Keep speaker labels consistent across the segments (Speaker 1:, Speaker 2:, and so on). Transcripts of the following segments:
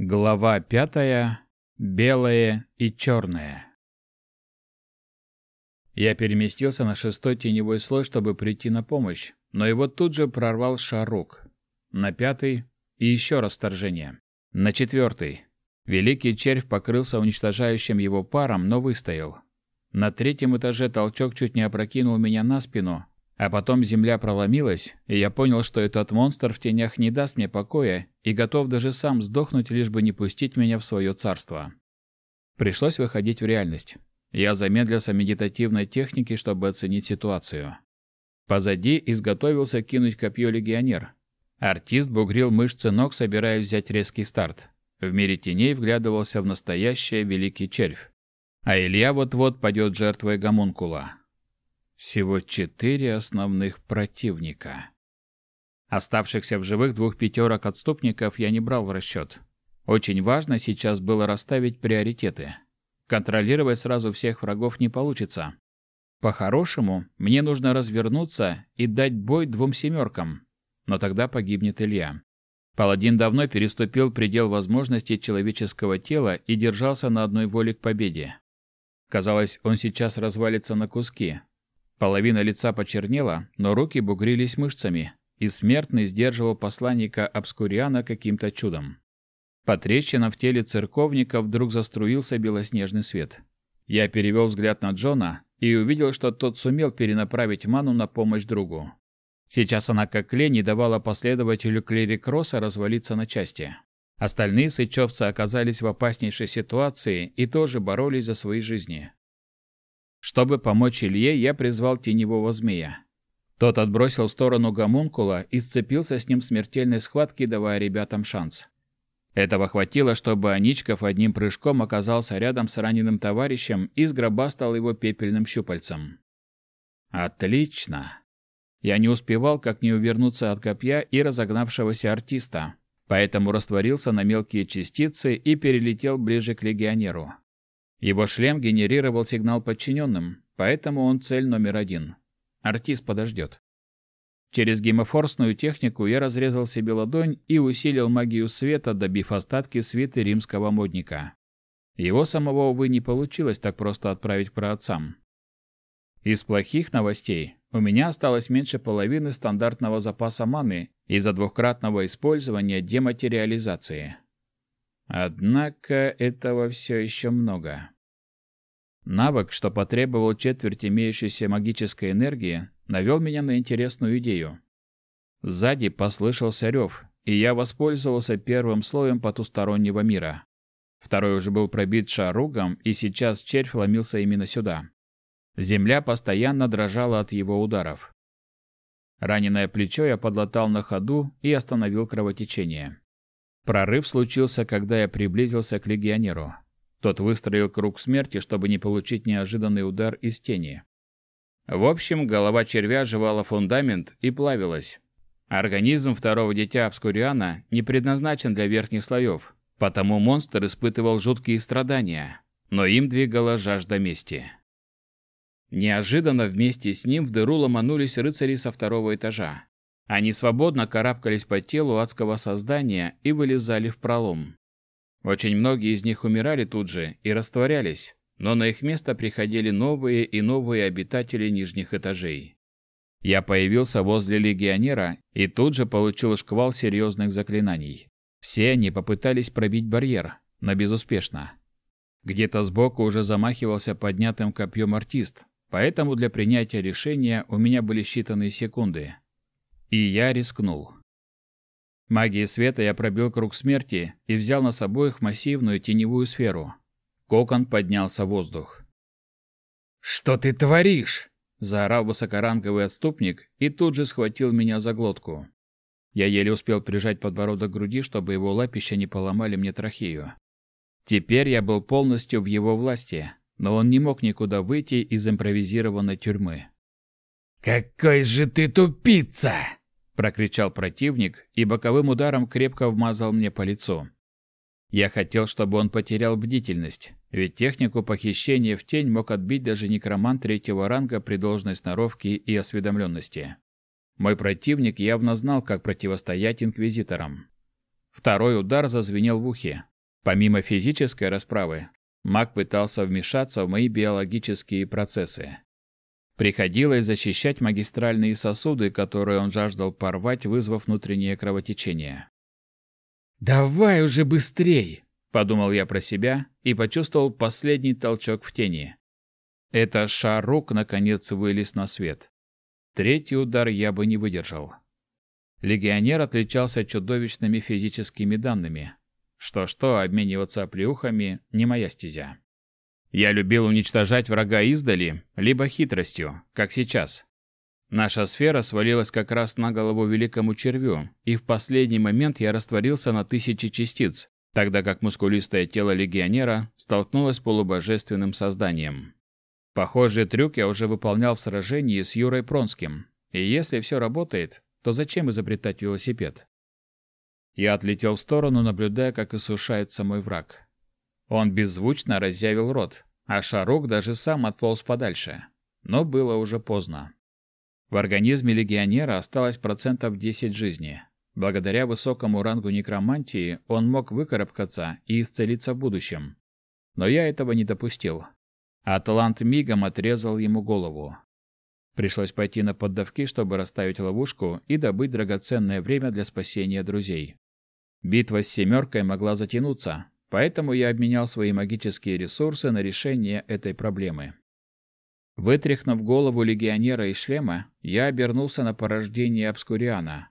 Speaker 1: Глава пятая. Белое и черное. Я переместился на шестой теневой слой, чтобы прийти на помощь, но его тут же прорвал Шарук. На пятый и еще раз вторжение. На четвертый. Великий червь покрылся уничтожающим его паром, но выстоял. На третьем этаже толчок чуть не опрокинул меня на спину, а потом земля проломилась, и я понял, что этот монстр в тенях не даст мне покоя и готов даже сам сдохнуть, лишь бы не пустить меня в свое царство. Пришлось выходить в реальность. Я замедлился медитативной техникой, чтобы оценить ситуацию. Позади изготовился кинуть копье легионер. Артист бугрил мышцы ног, собираясь взять резкий старт. В мире теней вглядывался в настоящее великий червь. А Илья вот-вот падет жертвой гомункула. Всего четыре основных противника. Оставшихся в живых двух пятерок отступников я не брал в расчет. Очень важно сейчас было расставить приоритеты. Контролировать сразу всех врагов не получится. По-хорошему, мне нужно развернуться и дать бой двум семеркам, но тогда погибнет Илья. Паладин давно переступил предел возможностей человеческого тела и держался на одной воле к победе. Казалось, он сейчас развалится на куски, Половина лица почернела, но руки бугрились мышцами, и смертный сдерживал посланника Обскуриана каким-то чудом. По трещинам в теле церковника вдруг заструился белоснежный свет. Я перевел взгляд на Джона и увидел, что тот сумел перенаправить ману на помощь другу. Сейчас она как лень давала последователю клерикроса развалиться на части. Остальные сычевцы оказались в опаснейшей ситуации и тоже боролись за свои жизни. Чтобы помочь Илье, я призвал теневого змея. Тот отбросил в сторону гомункула и сцепился с ним в смертельной схватке, давая ребятам шанс. Этого хватило, чтобы Аничков одним прыжком оказался рядом с раненым товарищем и сгробастал его пепельным щупальцем. Отлично. Я не успевал как не увернуться от копья и разогнавшегося артиста, поэтому растворился на мелкие частицы и перелетел ближе к легионеру. Его шлем генерировал сигнал подчиненным, поэтому он цель номер один. Артист подождет. Через гемофорсную технику я разрезал себе ладонь и усилил магию света, добив остатки свиты римского модника. Его самого, увы, не получилось так просто отправить праотцам. Из плохих новостей у меня осталось меньше половины стандартного запаса маны из-за двухкратного использования дематериализации. Однако этого все еще много. Навык, что потребовал четверть имеющейся магической энергии, навел меня на интересную идею. Сзади послышался рев, и я воспользовался первым слоем потустороннего мира. Второй уже был пробит шаругом, и сейчас червь ломился именно сюда. Земля постоянно дрожала от его ударов. Раненое плечо я подлатал на ходу и остановил кровотечение. Прорыв случился, когда я приблизился к легионеру. Тот выстроил круг смерти, чтобы не получить неожиданный удар из тени. В общем, голова червя жевала фундамент и плавилась. Организм второго дитя Обскуриана не предназначен для верхних слоев, потому монстр испытывал жуткие страдания, но им двигала жажда мести. Неожиданно вместе с ним в дыру ломанулись рыцари со второго этажа. Они свободно карабкались по телу адского создания и вылезали в пролом. Очень многие из них умирали тут же и растворялись, но на их место приходили новые и новые обитатели нижних этажей. Я появился возле легионера и тут же получил шквал серьезных заклинаний. Все они попытались пробить барьер, но безуспешно. Где-то сбоку уже замахивался поднятым копьем артист, поэтому для принятия решения у меня были считанные секунды. И я рискнул. Магией света я пробил круг смерти и взял на собой их массивную теневую сферу. Кокон поднялся в воздух. «Что ты творишь?» – заорал высокоранговый отступник и тут же схватил меня за глотку. Я еле успел прижать подбородок к груди, чтобы его лапища не поломали мне трахею. Теперь я был полностью в его власти, но он не мог никуда выйти из импровизированной тюрьмы. «Какой же ты тупица!» – прокричал противник и боковым ударом крепко вмазал мне по лицу. Я хотел, чтобы он потерял бдительность, ведь технику похищения в тень мог отбить даже некромант третьего ранга при должной сноровке и осведомленности. Мой противник явно знал, как противостоять инквизиторам. Второй удар зазвенел в ухе. Помимо физической расправы, маг пытался вмешаться в мои биологические процессы. Приходилось защищать магистральные сосуды, которые он жаждал порвать, вызвав внутреннее кровотечение. «Давай уже быстрей!» – подумал я про себя и почувствовал последний толчок в тени. Это шарук наконец вылез на свет. Третий удар я бы не выдержал. Легионер отличался чудовищными физическими данными. Что-что, обмениваться оплеухами – не моя стезя. Я любил уничтожать врага издали, либо хитростью, как сейчас. Наша сфера свалилась как раз на голову великому червю, и в последний момент я растворился на тысячи частиц, тогда как мускулистое тело легионера столкнулось с полубожественным созданием. Похожий трюк я уже выполнял в сражении с Юрой Пронским, и если все работает, то зачем изобретать велосипед? Я отлетел в сторону, наблюдая, как иссушается мой враг. Он беззвучно разъявил рот, а Шарук даже сам отполз подальше. Но было уже поздно. В организме легионера осталось процентов 10 жизни. Благодаря высокому рангу некромантии он мог выкарабкаться и исцелиться в будущем. Но я этого не допустил. Атлант мигом отрезал ему голову. Пришлось пойти на поддавки, чтобы расставить ловушку и добыть драгоценное время для спасения друзей. Битва с семеркой могла затянуться, Поэтому я обменял свои магические ресурсы на решение этой проблемы. Вытряхнув голову легионера из шлема, я обернулся на порождение Обскуриана.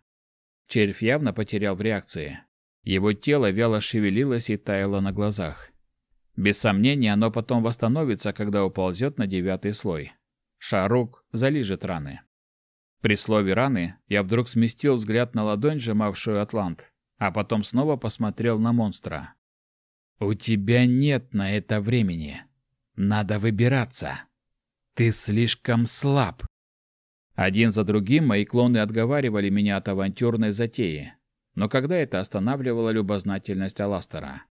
Speaker 1: Червь явно потерял в реакции. Его тело вяло шевелилось и таяло на глазах. Без сомнения, оно потом восстановится, когда уползет на девятый слой. Шарук залижет раны. При слове «раны» я вдруг сместил взгляд на ладонь, сжимавшую атлант, а потом снова посмотрел на монстра. У тебя нет на это времени. Надо выбираться. Ты слишком слаб. Один за другим мои клоны отговаривали меня от авантюрной затеи. Но когда это останавливало любознательность Аластера?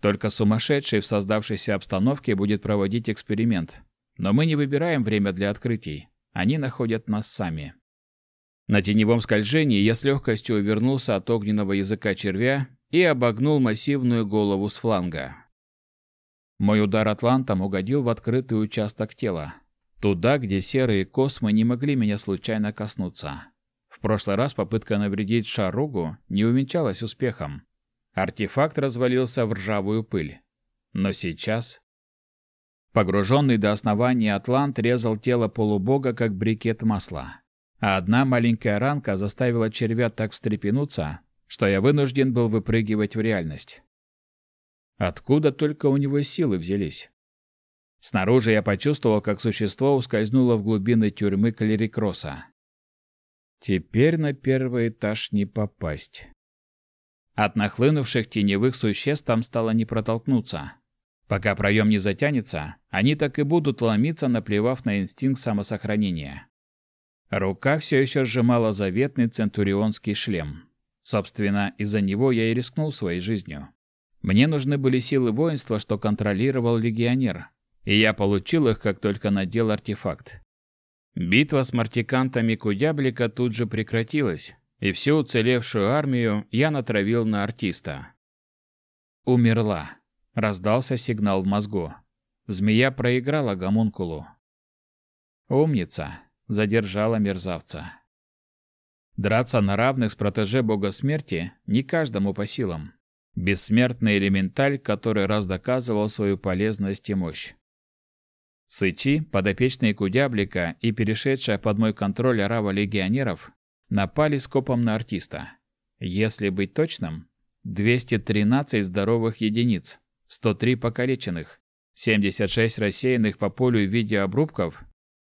Speaker 1: Только сумасшедший в создавшейся обстановке будет проводить эксперимент. Но мы не выбираем время для открытий. Они находят нас сами. На теневом скольжении я с легкостью увернулся от огненного языка червя и обогнул массивную голову с фланга. Мой удар атлантом угодил в открытый участок тела, туда, где серые космы не могли меня случайно коснуться. В прошлый раз попытка навредить Шаругу не увенчалась успехом. Артефакт развалился в ржавую пыль. Но сейчас... Погруженный до основания атлант резал тело полубога, как брикет масла. А одна маленькая ранка заставила червя так встрепенуться, что я вынужден был выпрыгивать в реальность. Откуда только у него силы взялись? Снаружи я почувствовал, как существо ускользнуло в глубины тюрьмы Калерикроса. Теперь на первый этаж не попасть. От нахлынувших теневых существ там стало не протолкнуться. Пока проем не затянется, они так и будут ломиться, наплевав на инстинкт самосохранения. Рука все еще сжимала заветный центурионский шлем. Собственно, из-за него я и рискнул своей жизнью. Мне нужны были силы воинства, что контролировал легионер, и я получил их, как только надел артефакт. Битва с мартикантами Кудяблика тут же прекратилась, и всю уцелевшую армию я натравил на артиста. Умерла. Раздался сигнал в мозгу. Змея проиграла гомункулу. Умница. Задержала мерзавца. Драться на равных с протеже бога смерти не каждому по силам. Бессмертный элементаль, который раз доказывал свою полезность и мощь. Сычи, подопечные Кудяблика и перешедшая под мой контроль арава легионеров, напали скопом на артиста. Если быть точным, 213 здоровых единиц, 103 покалеченных, 76 рассеянных по полю в виде обрубков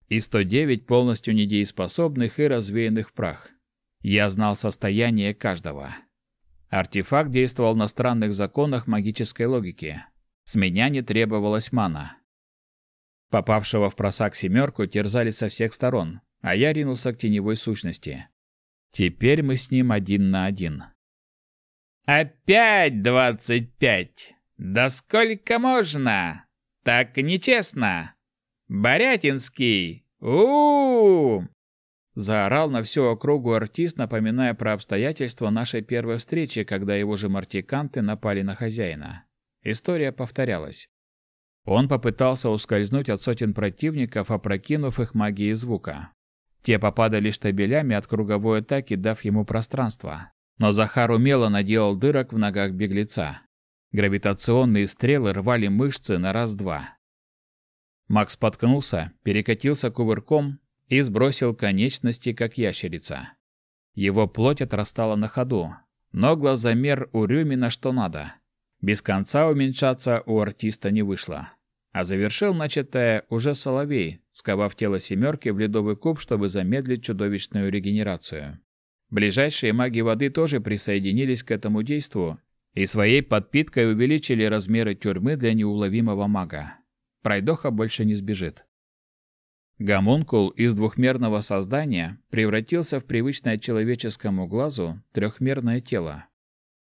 Speaker 1: и 109 полностью недееспособных и развеянных в прах. Я знал состояние каждого. Артефакт действовал на странных законах магической логики. С меня не требовалась мана. Попавшего в просак семерку терзали со всех сторон, а я ринулся к теневой сущности. Теперь мы с ним один на один. «Опять двадцать пять! Да сколько можно? Так нечестно! Борятинский! у, -у, -у Заорал на всю округу артист, напоминая про обстоятельства нашей первой встречи, когда его же мартиканты напали на хозяина. История повторялась. Он попытался ускользнуть от сотен противников, опрокинув их магией звука. Те попадали штабелями от круговой атаки, дав ему пространство. Но Захар умело наделал дырок в ногах беглеца. Гравитационные стрелы рвали мышцы на раз-два. Макс споткнулся, перекатился кувырком и сбросил конечности, как ящерица. Его плоть отрастала на ходу, но глазомер у Рюмина что надо. Без конца уменьшаться у артиста не вышло. А завершил начатое уже Соловей, сковав тело семерки в ледовый куб, чтобы замедлить чудовищную регенерацию. Ближайшие маги воды тоже присоединились к этому действу и своей подпиткой увеличили размеры тюрьмы для неуловимого мага. Пройдоха больше не сбежит. Гомункул из двухмерного создания превратился в привычное человеческому глазу трехмерное тело.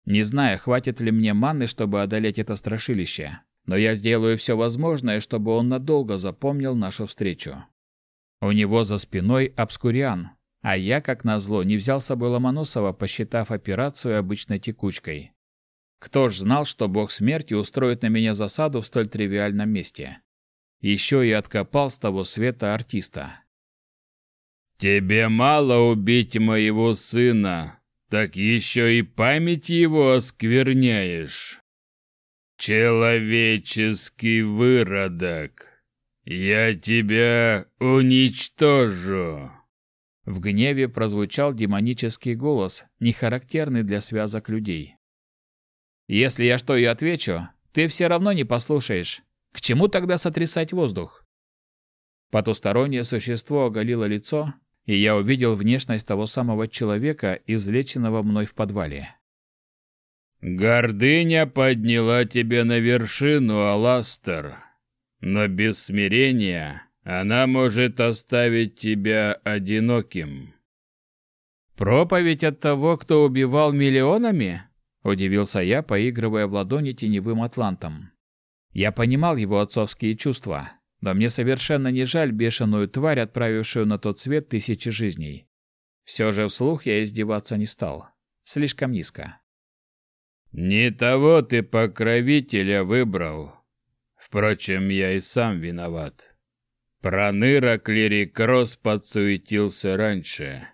Speaker 1: Не знаю, хватит ли мне маны, чтобы одолеть это страшилище, но я сделаю все возможное, чтобы он надолго запомнил нашу встречу. У него за спиной обскуриан, а я, как назло, не взял с собой Ломоносова, посчитав операцию обычной текучкой. Кто ж знал, что бог смерти устроит на меня засаду в столь тривиальном месте? Еще и откопал с того света артиста.
Speaker 2: «Тебе мало убить моего сына, так еще и память его оскверняешь. Человеческий выродок, я тебя уничтожу!»
Speaker 1: В гневе прозвучал демонический голос, не характерный для связок людей. Если я что и отвечу, ты все равно не послушаешь. К чему тогда сотрясать воздух? Потустороннее существо оголило лицо, и я увидел внешность того самого человека, излеченного мной в подвале.
Speaker 2: «Гордыня подняла тебя на вершину, Аластер, но без смирения она может оставить тебя одиноким».
Speaker 1: «Проповедь от того, кто убивал миллионами?» Удивился я, поигрывая в ладони теневым атлантом. Я понимал его отцовские чувства, но мне совершенно не жаль бешеную тварь, отправившую на тот свет тысячи жизней. Все же вслух я издеваться не стал. Слишком низко.
Speaker 2: «Не того ты покровителя выбрал. Впрочем, я и сам виноват. Проныра клирик Рос подсуетился раньше.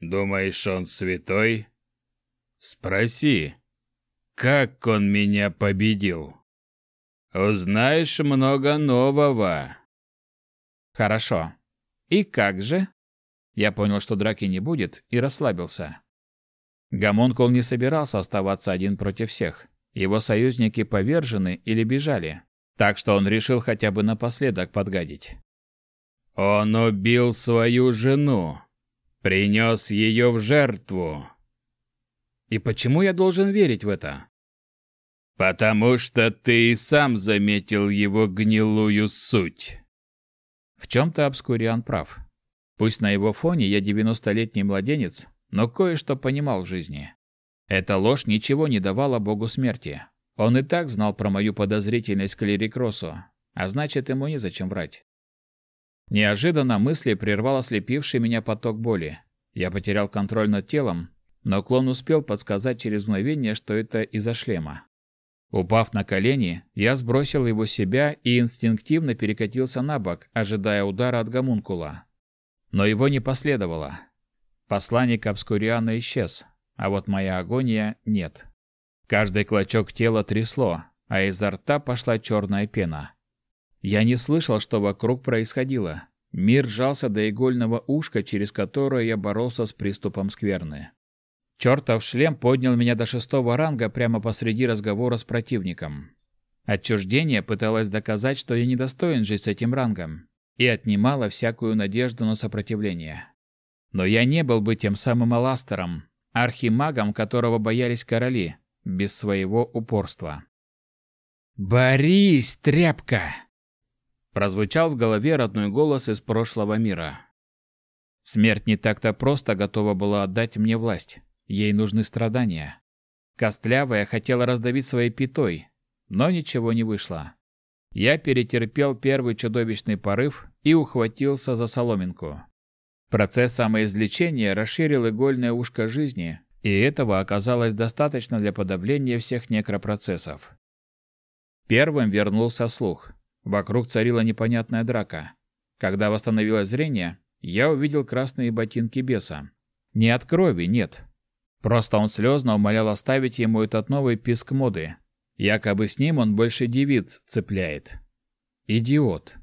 Speaker 2: Думаешь, он святой?» Спроси, как он меня победил. Узнаешь много нового.
Speaker 1: Хорошо. И как же? Я понял, что драки не будет, и расслабился. Гомонкул не собирался оставаться один против всех. Его союзники повержены или бежали, так что он решил хотя бы напоследок подгадить.
Speaker 2: Он убил свою жену, принес ее в жертву,
Speaker 1: и почему я должен верить в это?
Speaker 2: Потому что ты и сам заметил его гнилую суть.
Speaker 1: В чем-то Обскуриан прав. Пусть на его фоне я девяностолетний младенец, но кое-что понимал в жизни. Эта ложь ничего не давала богу смерти. Он и так знал про мою подозрительность к Лирикросу, а значит, ему незачем врать. Неожиданно мысли прервал ослепивший меня поток боли. Я потерял контроль над телом, но клон успел подсказать через мгновение, что это из-за шлема. Упав на колени, я сбросил его с себя и инстинктивно перекатился на бок, ожидая удара от гомункула. Но его не последовало. Посланник Обскуриана исчез, а вот моя агония нет. Каждый клочок тела трясло, а изо рта пошла черная пена. Я не слышал, что вокруг происходило. Мир сжался до игольного ушка, через которое я боролся с приступом скверны. Чертов шлем поднял меня до шестого ранга прямо посреди разговора с противником. Отчуждение пыталось доказать, что я недостоин жить с этим рангом, и отнимало всякую надежду на сопротивление. Но я не был бы тем самым Аластером, архимагом, которого боялись короли, без своего упорства. «Борись, тряпка!» Прозвучал в голове родной голос из прошлого мира. Смерть не так-то просто готова была отдать мне власть. Ей нужны страдания. Костлявая хотела раздавить своей пятой, но ничего не вышло. Я перетерпел первый чудовищный порыв и ухватился за соломинку. Процесс самоизлечения расширил игольное ушко жизни, и этого оказалось достаточно для подавления всех некропроцессов. Первым вернулся слух. Вокруг царила непонятная драка. Когда восстановилось зрение, я увидел красные ботинки беса. Не от крови, нет. Просто он слезно умолял оставить ему этот новый писк моды. Якобы с ним он больше девиц цепляет. Идиот.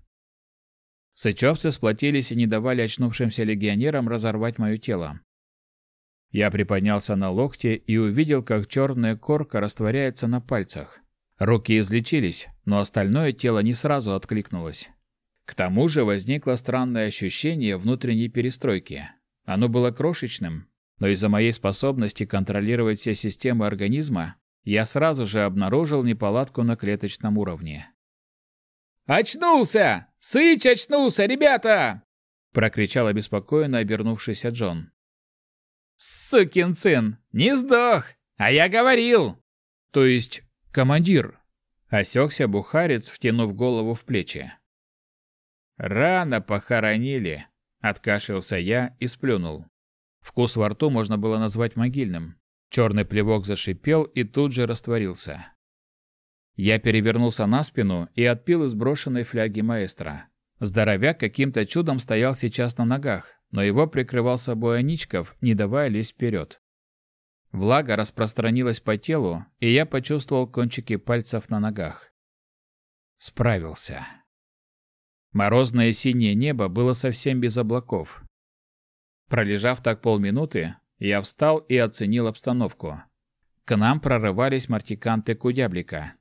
Speaker 1: Сычевцы сплотились и не давали очнувшимся легионерам разорвать мое тело. Я приподнялся на локте и увидел, как черная корка растворяется на пальцах. Руки излечились, но остальное тело не сразу откликнулось. К тому же возникло странное ощущение внутренней перестройки. Оно было крошечным, но из-за моей способности контролировать все системы организма, я сразу же обнаружил неполадку на клеточном уровне.
Speaker 3: «Очнулся! Сыч очнулся, ребята!»
Speaker 1: — прокричал обеспокоенно обернувшийся Джон.
Speaker 3: «Сукин сын! Не сдох! А я говорил!»
Speaker 1: «То есть командир?» — осекся бухарец, втянув голову в плечи. «Рано похоронили», — откашлялся я и сплюнул. Вкус во рту можно было назвать могильным. Черный плевок зашипел и тут же растворился. Я перевернулся на спину и отпил из брошенной фляги маэстро. Здоровяк каким-то чудом стоял сейчас на ногах, но его прикрывал собой Аничков, не давая лезть вперед. Влага распространилась по телу, и я почувствовал кончики пальцев на ногах. Справился. Морозное синее небо было совсем без облаков. Пролежав так полминуты, я встал и оценил обстановку. К нам прорывались мартиканты Кудяблика.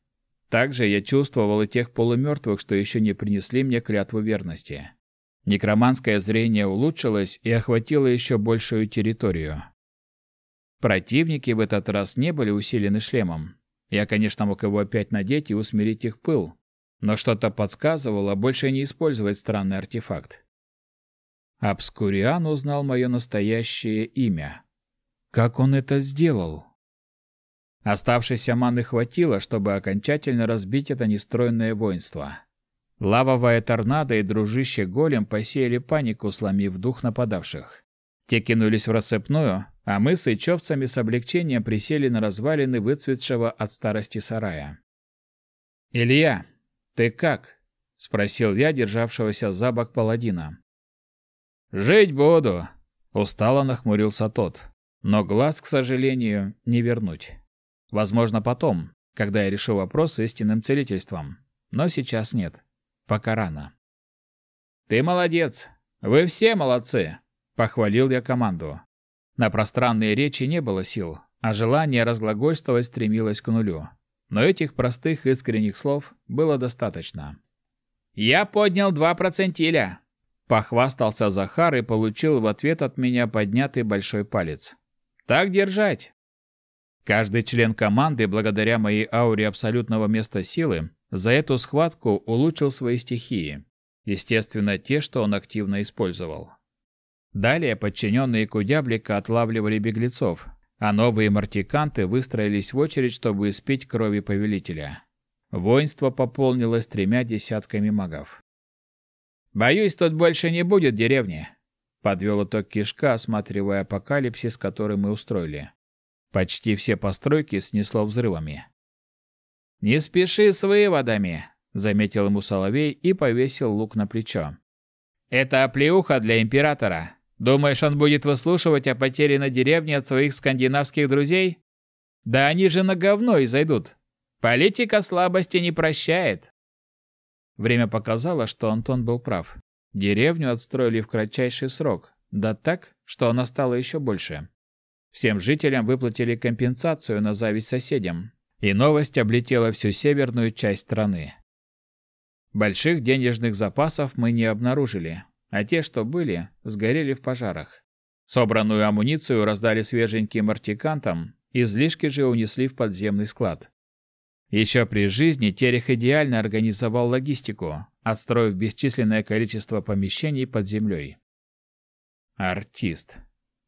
Speaker 1: Также я чувствовал и тех полумертвых, что еще не принесли мне клятву верности. Некроманское зрение улучшилось и охватило еще большую территорию. Противники в этот раз не были усилены шлемом. Я, конечно, мог его опять надеть и усмирить их пыл, но что-то подсказывало больше не использовать странный артефакт. Обскуриан узнал мое настоящее имя. Как он это сделал? Оставшейся маны хватило, чтобы окончательно разбить это нестройное воинство. Лавовая торнадо и дружище голем посеяли панику, сломив дух нападавших. Те кинулись в рассыпную, а мы с ичевцами с облегчением присели на развалины выцветшего от старости сарая. «Илья, ты как?» — спросил я державшегося за бок паладина. «Жить буду!» — устало нахмурился тот. Но глаз, к сожалению, не вернуть. Возможно, потом, когда я решу вопрос с истинным целительством. Но сейчас нет. Пока рано. «Ты молодец! Вы все молодцы!» — похвалил я команду. На пространные речи не было сил, а желание разглагольствовать стремилось к нулю. Но этих простых искренних слов было достаточно.
Speaker 3: «Я поднял два процентиля!»
Speaker 1: — похвастался Захар и получил в ответ от меня поднятый большой палец. «Так держать!» Каждый член команды, благодаря моей ауре абсолютного места силы, за эту схватку улучшил свои стихии. Естественно, те, что он активно использовал. Далее подчиненные Кудяблика отлавливали беглецов, а новые мартиканты выстроились в очередь, чтобы испить крови повелителя. Воинство пополнилось тремя десятками магов.
Speaker 3: «Боюсь, тут больше не будет деревни», — подвел итог Кишка, осматривая апокалипсис, который мы устроили.
Speaker 1: Почти все постройки снесло взрывами.
Speaker 3: «Не спеши с выводами», — заметил ему Соловей и повесил лук на плечо. «Это оплеуха для императора. Думаешь, он будет выслушивать о потере на деревне от своих скандинавских друзей? Да они же на говно и зайдут. Политика слабости не прощает».
Speaker 1: Время показало, что Антон был прав. Деревню отстроили в кратчайший срок, да так, что она стала еще больше. Всем жителям выплатили компенсацию на зависть соседям, и новость облетела всю северную часть страны. Больших денежных запасов мы не обнаружили, а те, что были, сгорели в пожарах. Собранную амуницию раздали свеженьким артикантам, излишки же унесли в подземный склад. Еще при жизни Терех идеально организовал логистику, отстроив бесчисленное количество помещений под землей. Артист.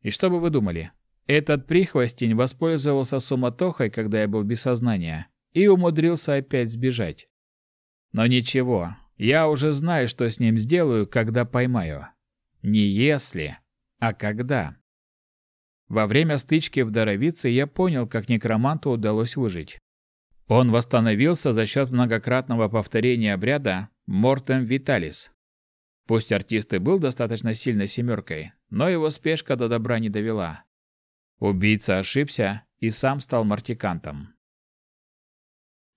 Speaker 1: И что бы вы думали? Этот прихвостень воспользовался суматохой, когда я был без сознания, и умудрился опять сбежать. Но ничего, я уже знаю, что с ним сделаю, когда поймаю. Не если,
Speaker 3: а когда. Во время стычки в Доровице я понял, как некроманту удалось выжить. Он восстановился за счет многократного повторения обряда «Мортем Виталис». Пусть артист и был достаточно сильной семеркой, но его спешка до добра не довела. Убийца ошибся и сам стал мартикантом.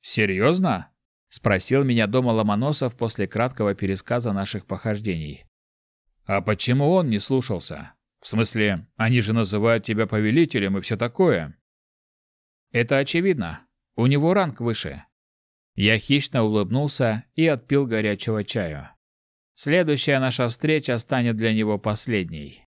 Speaker 1: «Серьезно?» — спросил меня дома Ломоносов после краткого пересказа наших похождений. «А почему он не слушался? В смысле, они же называют тебя повелителем и все такое».
Speaker 3: «Это очевидно. У него ранг выше». Я хищно улыбнулся и отпил горячего чаю. Следующая наша встреча станет для него последней.